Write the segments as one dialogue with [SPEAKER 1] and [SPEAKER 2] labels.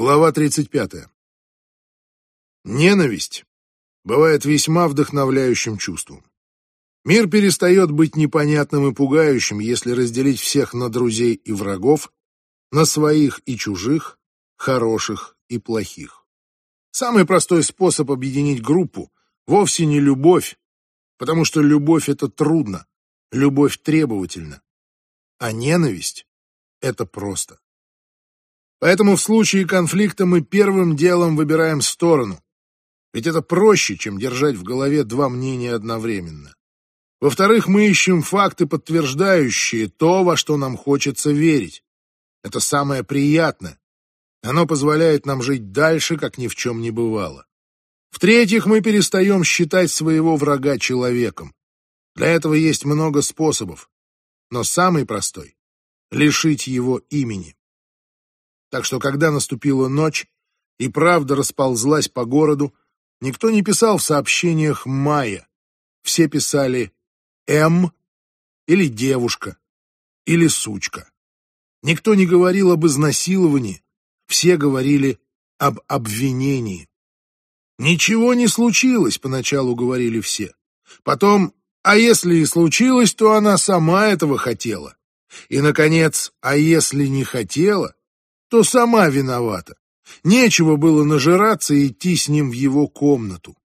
[SPEAKER 1] Глава 35. Ненависть бывает весьма вдохновляющим чувством. Мир перестает быть непонятным и пугающим, если разделить всех на друзей и врагов, на своих и чужих, хороших и плохих. Самый простой способ объединить группу вовсе не любовь, потому что любовь — это трудно, любовь требовательна, а ненависть — это просто. Поэтому в случае конфликта мы первым делом выбираем сторону. Ведь это проще, чем держать в голове два мнения одновременно. Во-вторых, мы ищем факты, подтверждающие то, во что нам хочется верить. Это самое приятное. Оно позволяет нам жить дальше, как ни в чем не бывало. В-третьих, мы перестаем считать своего врага человеком. Для этого есть много способов. Но самый простой — лишить его имени. Так что, когда наступила ночь и правда расползлась по городу, никто не писал в сообщениях «Майя». Все писали «М» или «девушка» или «сучка». Никто не говорил об изнасиловании, все говорили об обвинении. «Ничего не случилось», — поначалу говорили все. Потом «А если и случилось, то она сама этого хотела». И, наконец, «А если не хотела, то сама виновата. Нечего было нажираться и идти с ним в его комнату.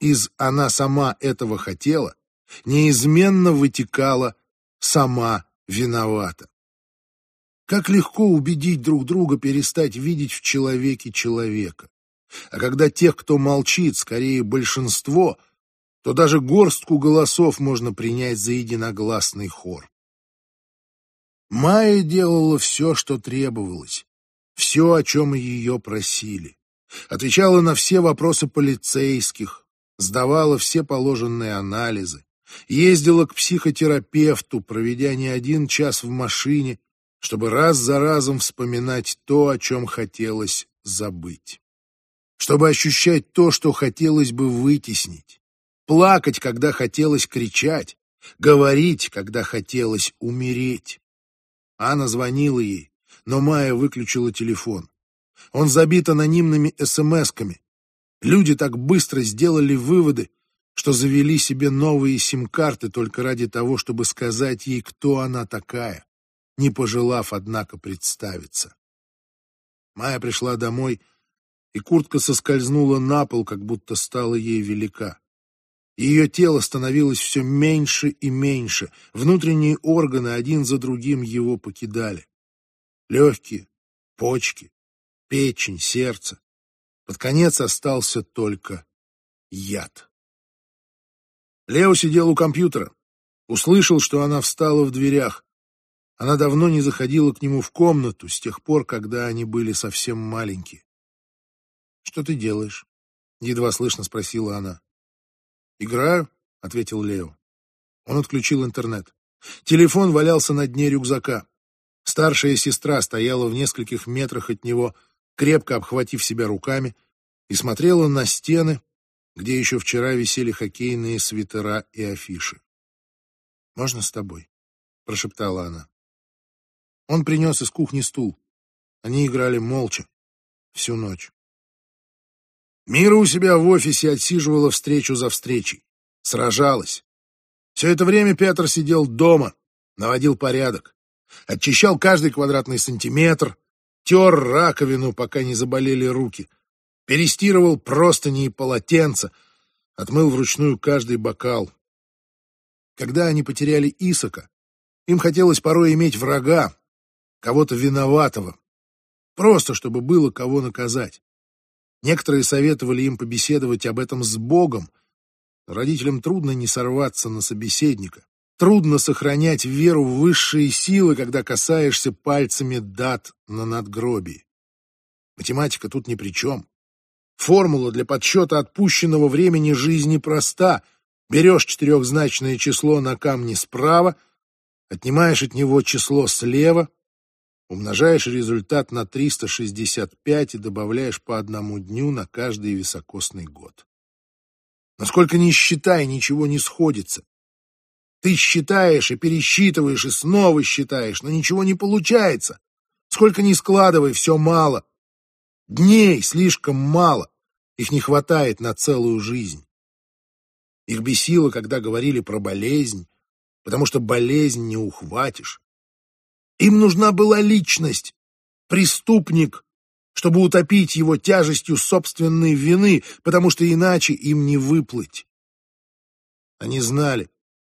[SPEAKER 1] Из «она сама этого хотела» неизменно вытекала «сама виновата». Как легко убедить друг друга перестать видеть в человеке человека. А когда тех, кто молчит, скорее большинство, то даже горстку голосов можно принять за единогласный хор. Майя делала все, что требовалось, все, о чем ее просили. Отвечала на все вопросы полицейских, сдавала все положенные анализы, ездила к психотерапевту, проведя не один час в машине, чтобы раз за разом вспоминать то, о чем хотелось забыть. Чтобы ощущать то, что хотелось бы вытеснить. Плакать, когда хотелось кричать. Говорить, когда хотелось умереть. Анна звонила ей, но Майя выключила телефон. Он забит анонимными смс-ками. Люди так быстро сделали выводы, что завели себе новые сим-карты только ради того, чтобы сказать ей, кто она такая, не пожелав, однако, представиться. Майя пришла домой, и куртка соскользнула на пол, как будто стала ей велика. Ее тело становилось все меньше и меньше, внутренние органы один за другим его покидали. Легкие, почки, печень, сердце. Под конец остался только яд. Лео сидел у компьютера. Услышал, что она встала в дверях. Она давно не заходила к нему в комнату с тех пор, когда они были совсем маленькие. «Что ты делаешь?» — едва слышно спросила она. «Играю», — ответил Лео. Он отключил интернет. Телефон валялся на дне рюкзака. Старшая сестра стояла в нескольких метрах от него, крепко обхватив себя руками, и смотрела на стены, где еще вчера висели хоккейные свитера и афиши. «Можно с тобой?» — прошептала она. Он принес из кухни стул. Они играли молча всю ночь. Мира у себя в офисе отсиживала встречу за встречей. Сражалась. Все это время Петр сидел дома, наводил порядок. Очищал каждый квадратный сантиметр, тер раковину, пока не заболели руки. Перестирывал простыни и полотенца, отмыл вручную каждый бокал. Когда они потеряли Исака, им хотелось порой иметь врага, кого-то виноватого, просто чтобы было кого наказать. Некоторые советовали им побеседовать об этом с Богом. Родителям трудно не сорваться на собеседника. Трудно сохранять веру в высшие силы, когда касаешься пальцами дат на надгробии. Математика тут ни при чем. Формула для подсчета отпущенного времени жизни проста. Берешь четырехзначное число на камне справа, отнимаешь от него число слева, Умножаешь результат на 365 и добавляешь по одному дню на каждый високосный год. Насколько ни считай, ничего не сходится. Ты считаешь и пересчитываешь, и снова считаешь, но ничего не получается. Сколько ни складывай, все мало. Дней слишком мало, их не хватает на целую жизнь. Их бесило, когда говорили про болезнь, потому что болезнь не ухватишь. Им нужна была личность, преступник, чтобы утопить его тяжестью собственной вины, потому что иначе им не выплыть. Они знали,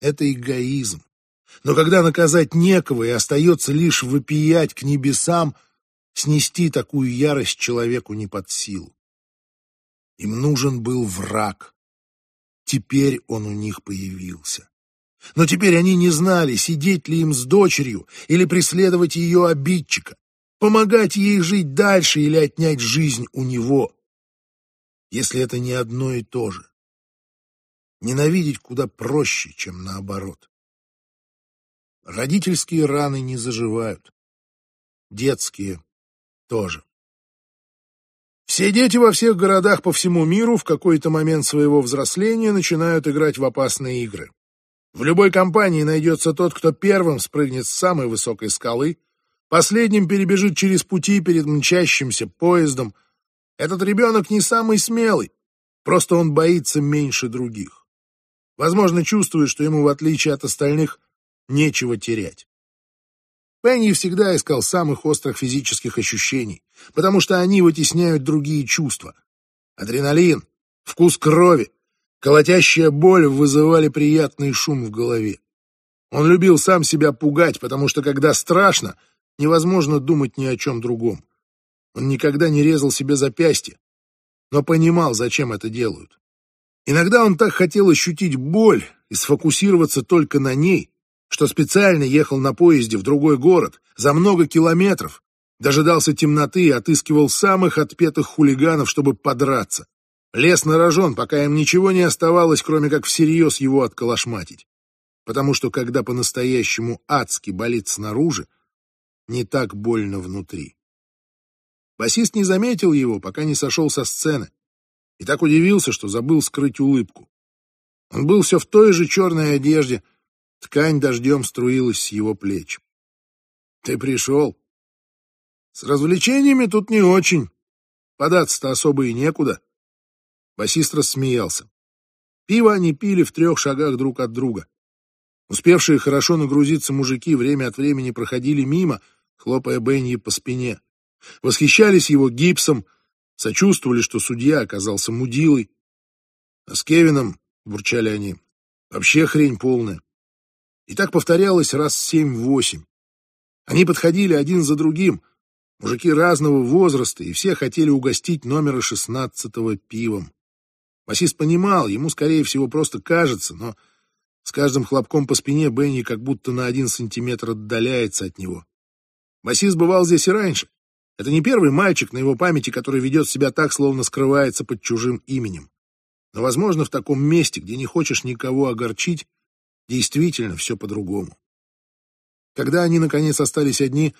[SPEAKER 1] это эгоизм. Но когда наказать некого и остается лишь вопиять к небесам, снести такую ярость человеку не под силу. Им нужен был враг. Теперь он у них появился. Но теперь они не знали, сидеть ли им с дочерью или преследовать ее обидчика, помогать ей жить дальше или отнять жизнь у него, если это не одно и то же. Ненавидеть куда проще, чем наоборот. Родительские раны не заживают. Детские тоже. Все дети во всех городах по всему миру в какой-то момент своего взросления начинают играть в опасные игры. В любой компании найдется тот, кто первым спрыгнет с самой высокой скалы, последним перебежит через пути перед мчащимся поездом. Этот ребенок не самый смелый, просто он боится меньше других. Возможно, чувствует, что ему, в отличие от остальных, нечего терять. Пенни всегда искал самых острых физических ощущений, потому что они вытесняют другие чувства. Адреналин, вкус крови, колотящая боль вызывали приятный шум в голове. Он любил сам себя пугать, потому что, когда страшно, невозможно думать ни о чем другом. Он никогда не резал себе запястье, но понимал, зачем это делают. Иногда он так хотел ощутить боль и сфокусироваться только на ней, что специально ехал на поезде в другой город за много километров, дожидался темноты и отыскивал самых отпетых хулиганов, чтобы подраться. Лес на рожон, пока им ничего не оставалось, кроме как всерьез его отколошматить. Потому что когда по-настоящему адски болит снаружи, не так больно внутри. Басист не заметил его, пока не сошел со сцены, и так удивился, что забыл скрыть улыбку. Он был все в той же черной одежде, Ткань дождем струилась с его плеч. «Ты пришел?» «С развлечениями тут не очень. Податься-то особо и некуда». Басист рассмеялся. Пиво они пили в трех шагах друг от друга. Успевшие хорошо нагрузиться мужики время от времени проходили мимо, хлопая Бенни по спине. Восхищались его гипсом, сочувствовали, что судья оказался мудилой. А с Кевином, бурчали они, вообще хрень полная. И так повторялось раз семь-восемь. Они подходили один за другим, мужики разного возраста, и все хотели угостить номера шестнадцатого пивом. Басист понимал, ему, скорее всего, просто кажется, но с каждым хлопком по спине Бенни как будто на один сантиметр отдаляется от него. Басист бывал здесь и раньше. Это не первый мальчик на его памяти, который ведет себя так, словно скрывается под чужим именем. Но, возможно, в таком месте, где не хочешь никого огорчить, Действительно, все по-другому. Когда они, наконец, остались одни,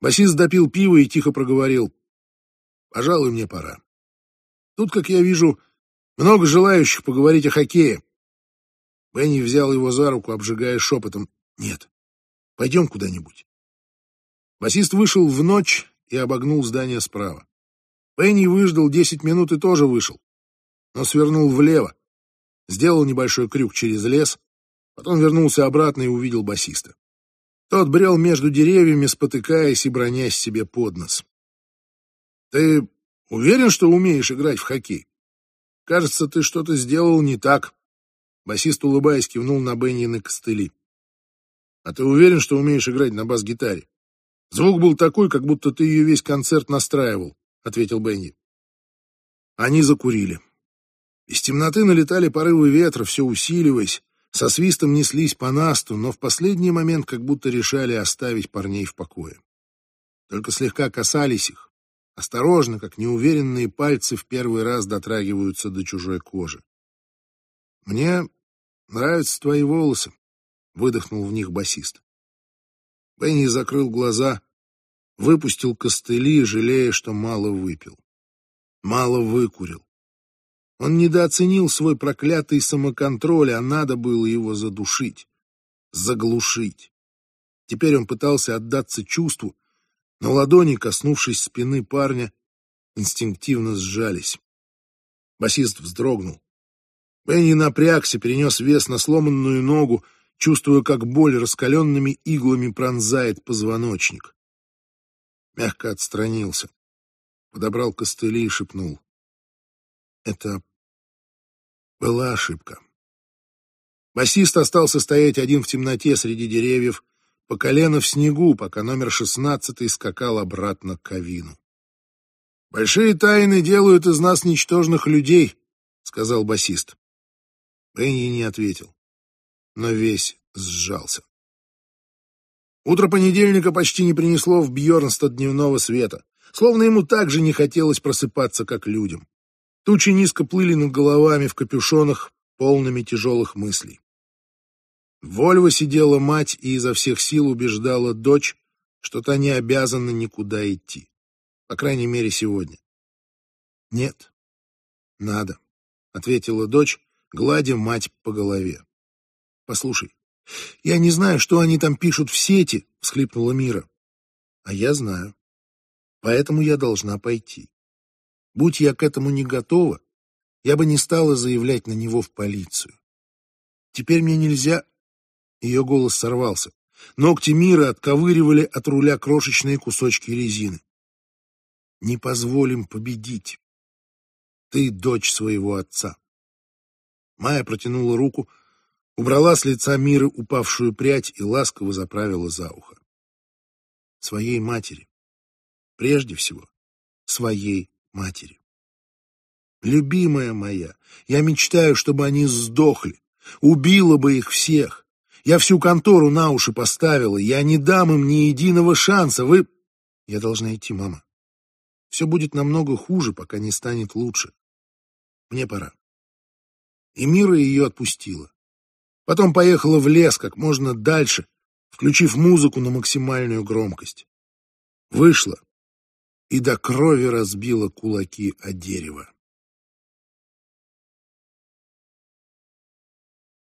[SPEAKER 1] басист допил пиво и тихо проговорил. «Пожалуй, мне пора. Тут, как я вижу, много желающих поговорить о хоккее». Бенни взял его за руку, обжигая шепотом. «Нет, пойдем куда-нибудь». Басист вышел в ночь и обогнул здание справа. Бенни выждал десять минут и тоже вышел, но свернул влево, сделал небольшой крюк через лес Потом вернулся обратно и увидел басиста. Тот брел между деревьями, спотыкаясь и бронясь себе под нос. «Ты уверен, что умеешь играть в хоккей? Кажется, ты что-то сделал не так». Басист, улыбаясь, кивнул на Бенни костыли. «А ты уверен, что умеешь играть на бас-гитаре? Звук был такой, как будто ты ее весь концерт настраивал», — ответил Бенни. Они закурили. Из темноты налетали порывы ветра, все усиливаясь со свистом неслись по насту, но в последний момент как будто решали оставить парней в покое. Только слегка касались их, осторожно, как неуверенные пальцы в первый раз дотрагиваются до чужой кожи. «Мне нравятся твои волосы», — выдохнул в них басист. Бенни закрыл глаза, выпустил костыли, жалея, что мало выпил. Мало выкурил. Он недооценил свой проклятый самоконтроль, а надо было его задушить, заглушить. Теперь он пытался отдаться чувству, но ладони, коснувшись спины парня, инстинктивно сжались. Басист вздрогнул. Бенни напрягся, перенес вес на сломанную ногу, чувствуя, как боль раскаленными иглами пронзает позвоночник. Мягко отстранился, подобрал костыли и шепнул. Это была ошибка. Басист остался стоять один в темноте среди деревьев, по колено в снегу, пока номер шестнадцатый скакал обратно к Кавину. «Большие тайны делают из нас ничтожных людей», — сказал басист. Бенни не ответил, но весь сжался. Утро понедельника почти не принесло в Бьернстад дневного света, словно ему так же не хотелось просыпаться, как людям. Тучи низко плыли над головами в капюшонах, полными тяжелых мыслей. Вольво сидела мать и изо всех сил убеждала дочь, что та не обязана никуда идти. По крайней мере, сегодня. «Нет, надо», — ответила дочь, гладя мать по голове. «Послушай, я не знаю, что они там пишут в сети», — всхлипнула Мира. «А я знаю. Поэтому я должна пойти. Будь я к этому не готова, я бы не стала заявлять на него в полицию. Теперь мне нельзя ее голос сорвался. Ногти мира отковыривали от руля крошечные кусочки резины. Не позволим победить. Ты дочь своего отца. Майя протянула руку, убрала с лица мира упавшую прядь и ласково заправила за ухо. Своей матери. Прежде всего, своей матери. Любимая моя, я мечтаю, чтобы они сдохли. Убила бы их всех. Я всю контору на уши поставила. Я не дам им ни единого шанса. Вы... Я должна идти, мама. Все будет намного хуже, пока не станет лучше. Мне пора. И Мира ее отпустила. Потом поехала в лес как можно дальше, включив музыку на максимальную громкость. Вышла и до крови разбила кулаки о дерево.